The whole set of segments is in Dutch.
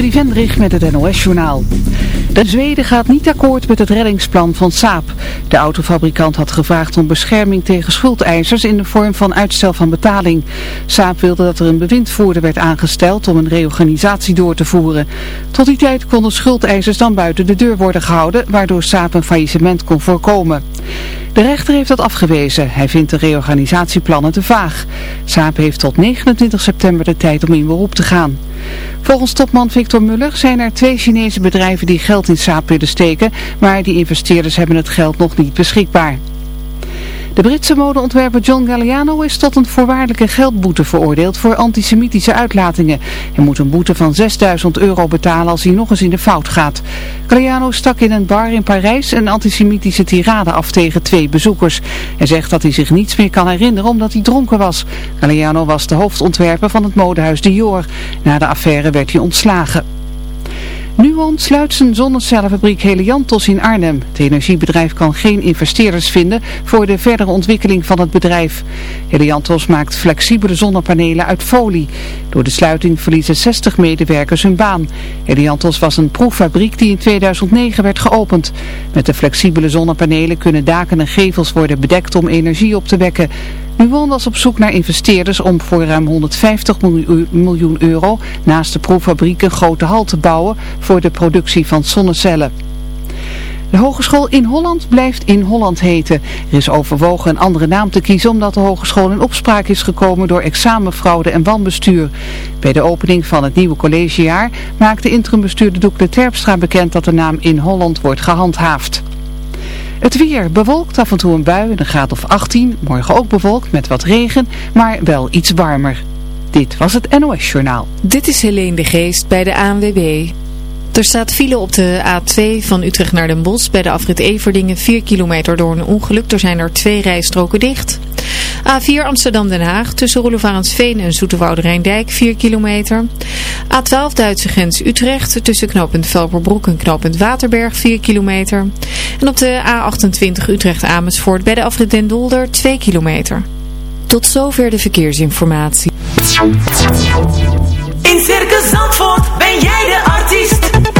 Trudy met het NOS-journaal. De Zweden gaat niet akkoord met het reddingsplan van Saab. De autofabrikant had gevraagd om bescherming tegen schuldeisers in de vorm van uitstel van betaling. Saab wilde dat er een bewindvoerder werd aangesteld om een reorganisatie door te voeren. Tot die tijd konden schuldeisers dan buiten de deur worden gehouden, waardoor Saab een faillissement kon voorkomen. De rechter heeft dat afgewezen. Hij vindt de reorganisatieplannen te vaag. Saab heeft tot 29 september de tijd om in beroep te gaan. Volgens topman Victor Muller zijn er twee Chinese bedrijven die geld in Saab willen steken, maar die investeerders hebben het geld nog niet beschikbaar. De Britse modeontwerper John Galliano is tot een voorwaardelijke geldboete veroordeeld voor antisemitische uitlatingen. Hij moet een boete van 6000 euro betalen als hij nog eens in de fout gaat. Galliano stak in een bar in Parijs een antisemitische tirade af tegen twee bezoekers. Hij zegt dat hij zich niets meer kan herinneren omdat hij dronken was. Galliano was de hoofdontwerper van het modehuis Dior. Na de affaire werd hij ontslagen. Nuon sluit zijn zonnecellenfabriek Heliantos in Arnhem. Het energiebedrijf kan geen investeerders vinden voor de verdere ontwikkeling van het bedrijf. Heliantos maakt flexibele zonnepanelen uit folie. Door de sluiting verliezen 60 medewerkers hun baan. Heliantos was een proeffabriek die in 2009 werd geopend. Met de flexibele zonnepanelen kunnen daken en gevels worden bedekt om energie op te wekken. Nuon was op zoek naar investeerders om voor ruim 150 miljoen euro naast de proeffabriek een grote hal te bouwen voor de productie van zonnecellen. De hogeschool in Holland blijft in Holland heten. Er is overwogen een andere naam te kiezen omdat de hogeschool in opspraak is gekomen door examenfraude en wanbestuur. Bij de opening van het nieuwe collegejaar maakte interimbestuurder Doekle Terpstra bekend dat de naam in Holland wordt gehandhaafd. Het weer bewolkt af en toe een bui, een graad of 18. Morgen ook bewolkt met wat regen, maar wel iets warmer. Dit was het NOS Journaal. Dit is Helene de Geest bij de ANWB. Er staat file op de A2 van Utrecht naar Den Bosch bij de afrit Everdingen 4 kilometer door een ongeluk. Er zijn er twee rijstroken dicht. A4 Amsterdam-Den Haag tussen Roelevarensveen en Zoeterwoude Rijndijk 4 kilometer. A12 Duitse grens Utrecht tussen knooppunt Velperbroek en knooppunt Waterberg 4 kilometer. En op de A28 Utrecht-Amersfoort bij de afrit Den Dolder 2 kilometer. Tot zover de verkeersinformatie. In Circus Zandvoort ben jij de artiest.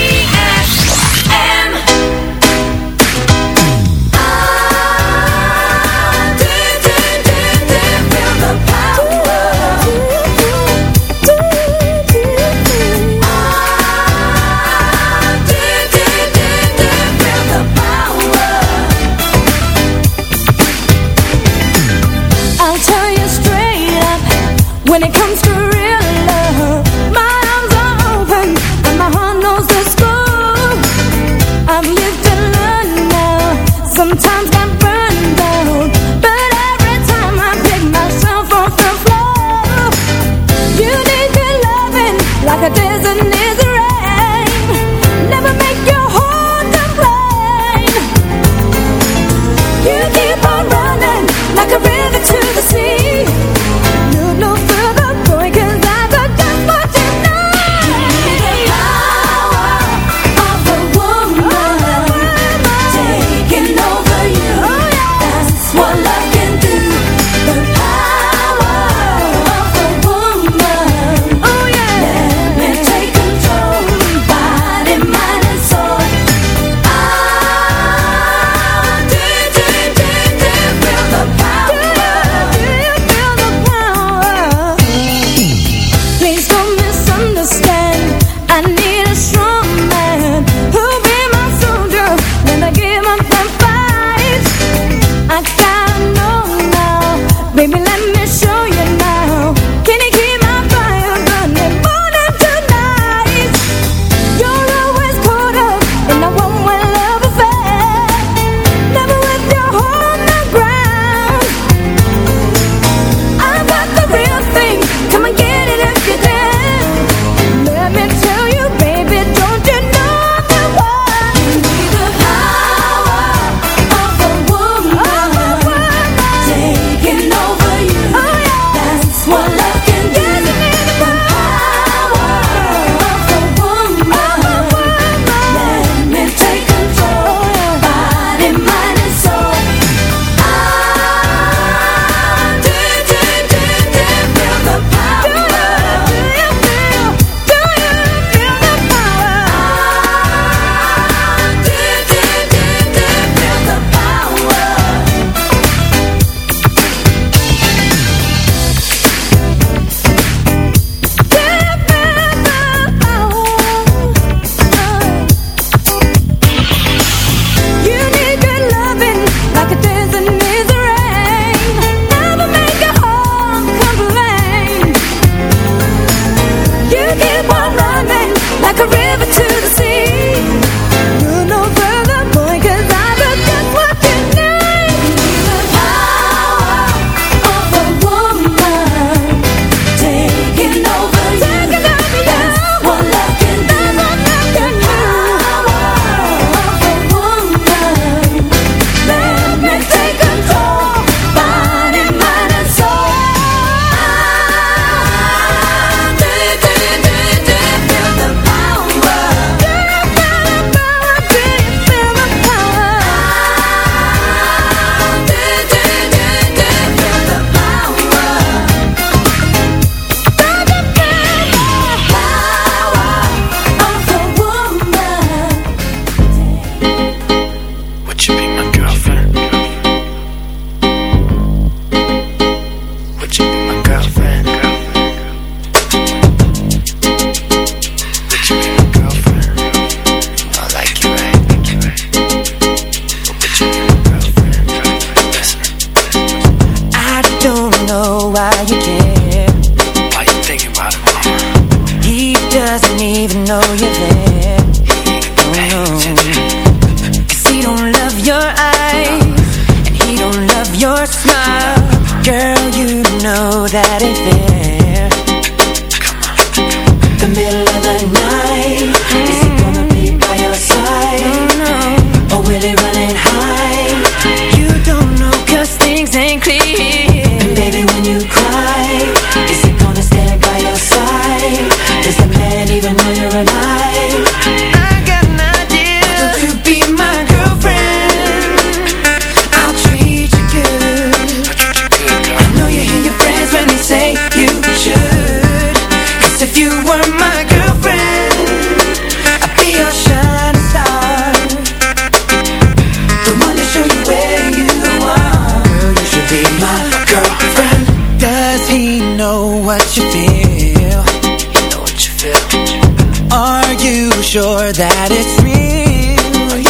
sure that it's real.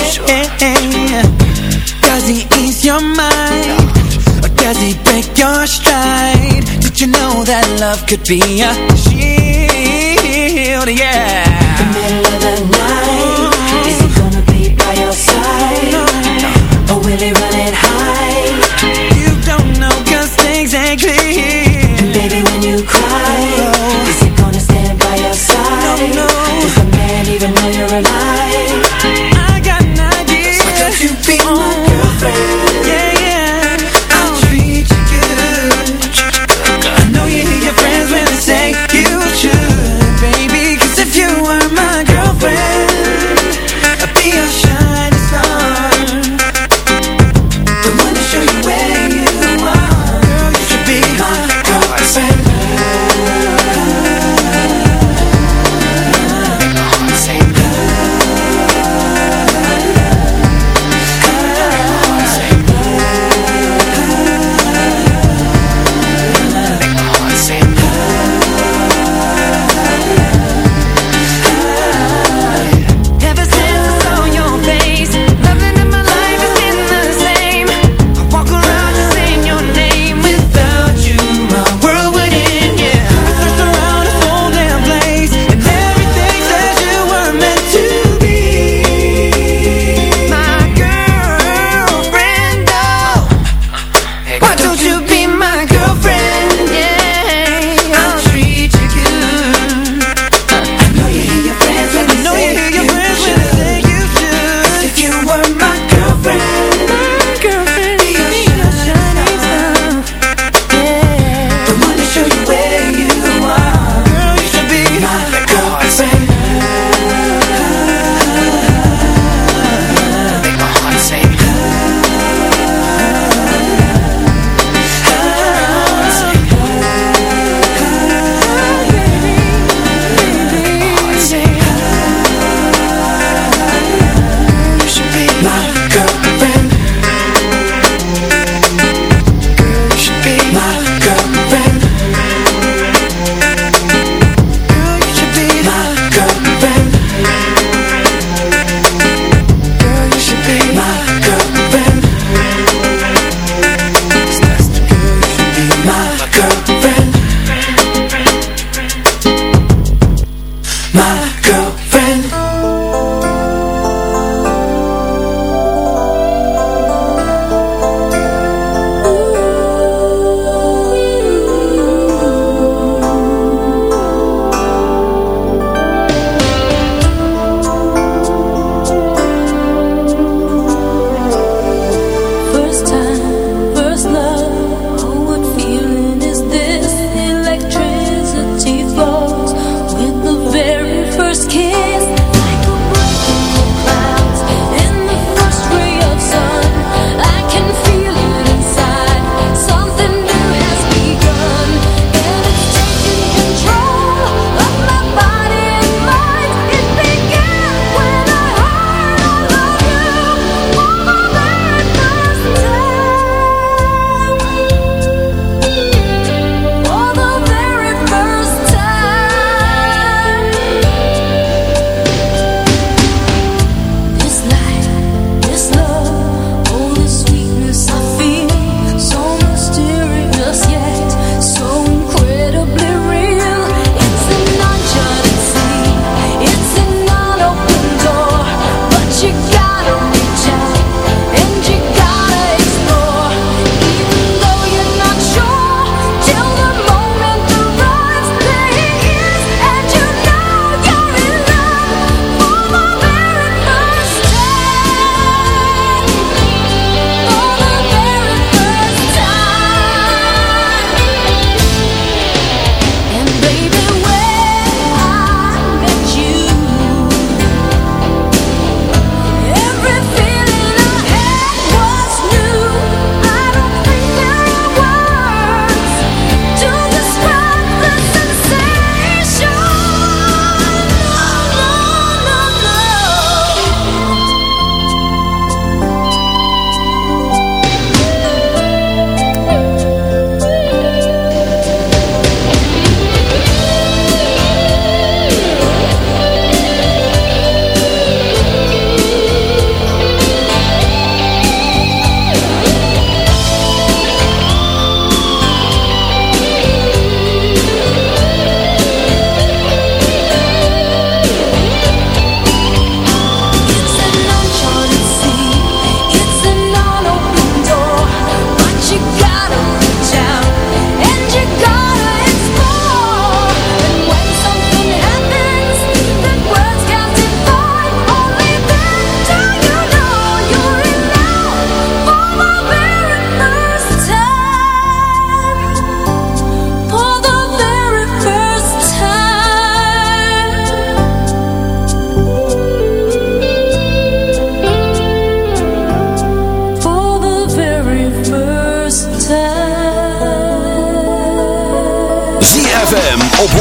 Sure? Does he ease your mind? No. Or does he break your stride? Did you know that love could be a shield? Yeah. The middle of the night, is he gonna be by your side? Or will he run and hide? You don't know 'cause things ain't clear. And baby, when you call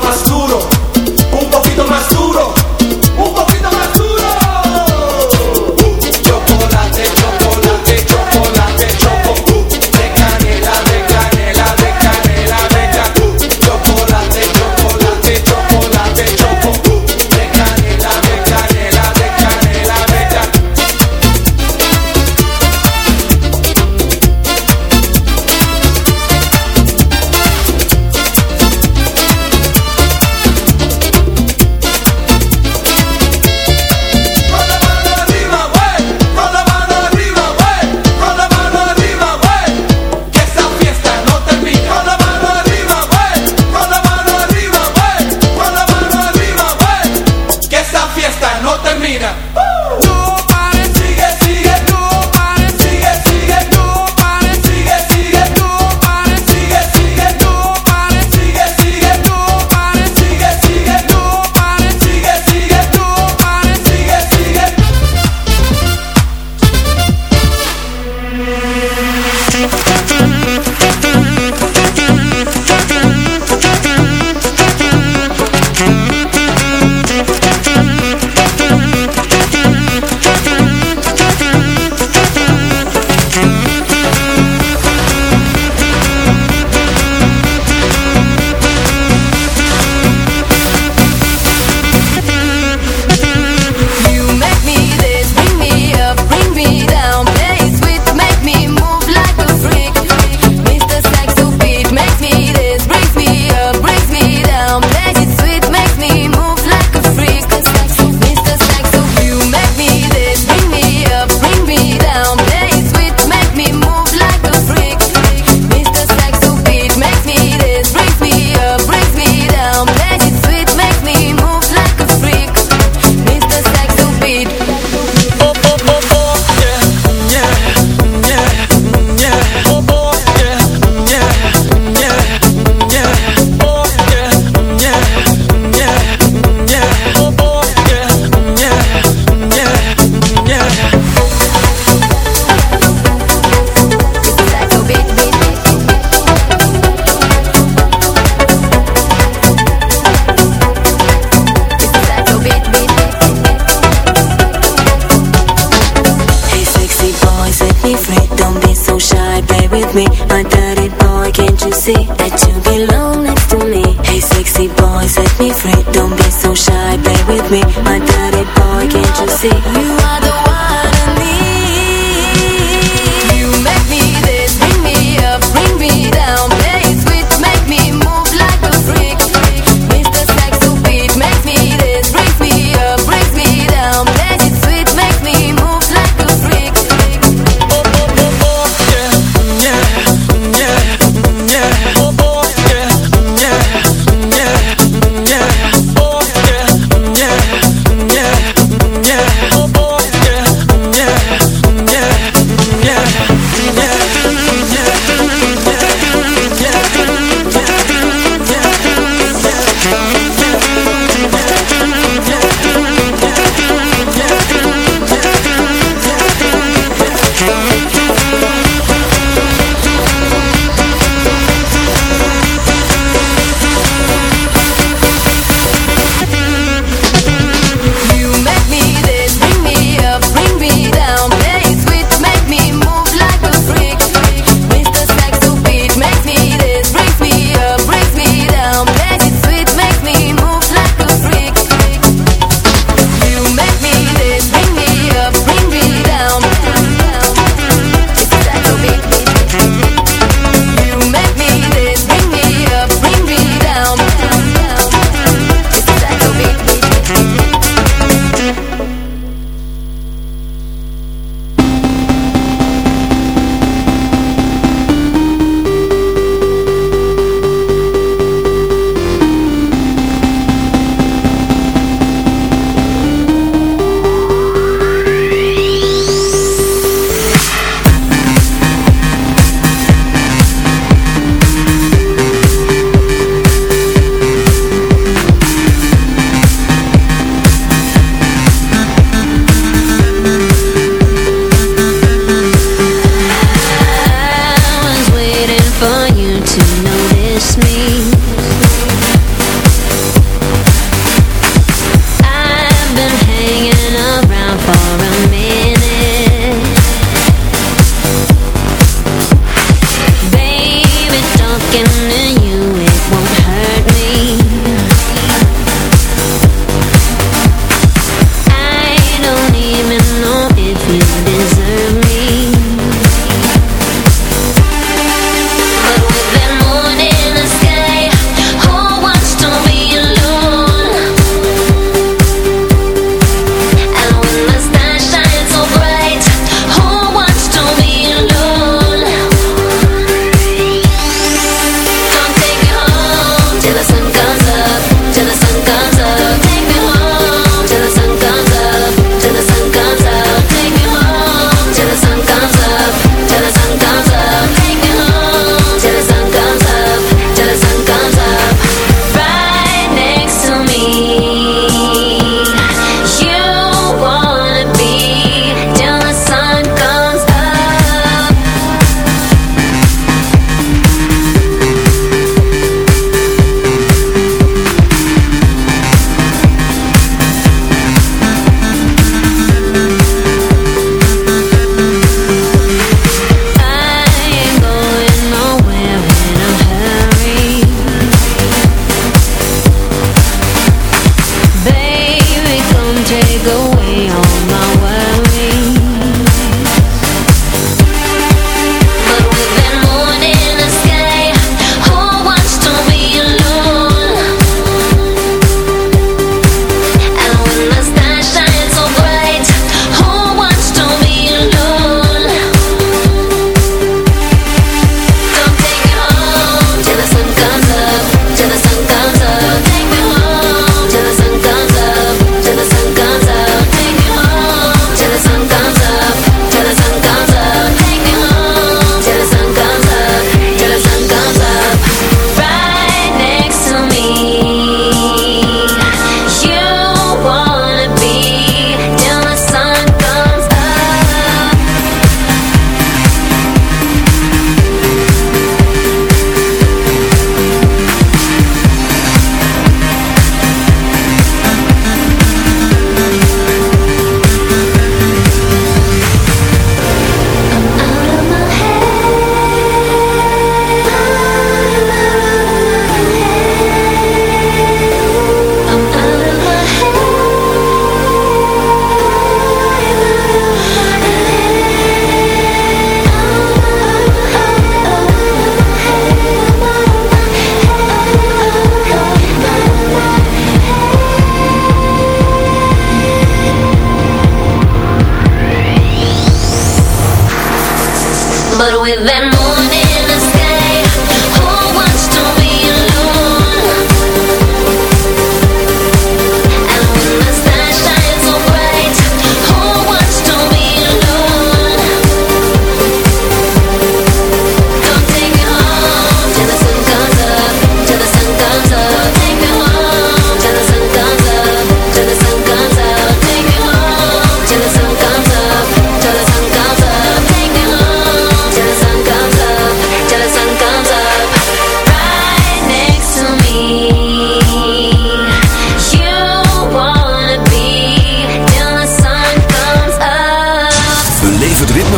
tomás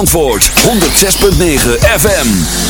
Antwoord 106.9 FM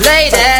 lady.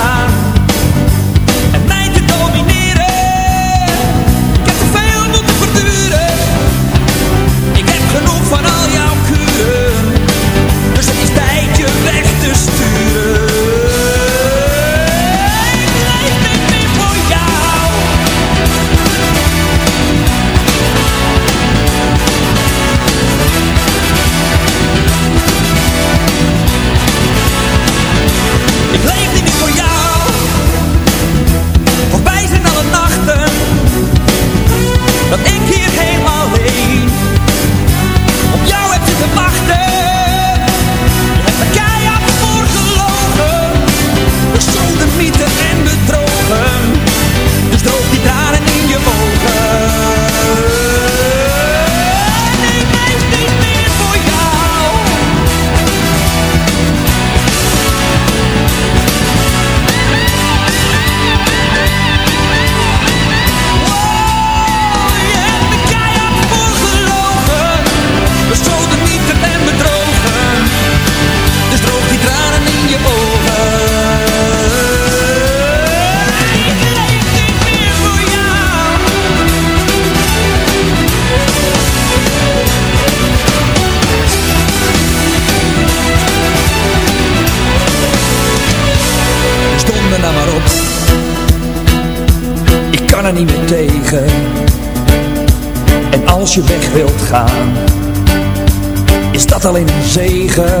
vliegen